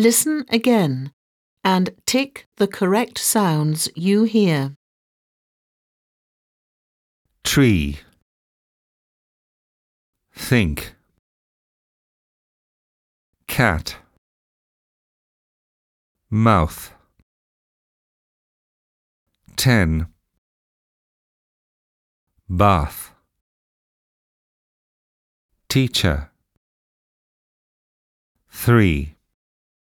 Listen again and tick the correct sounds you hear. tree, think, cat, mouth, ten, bath, teacher, three.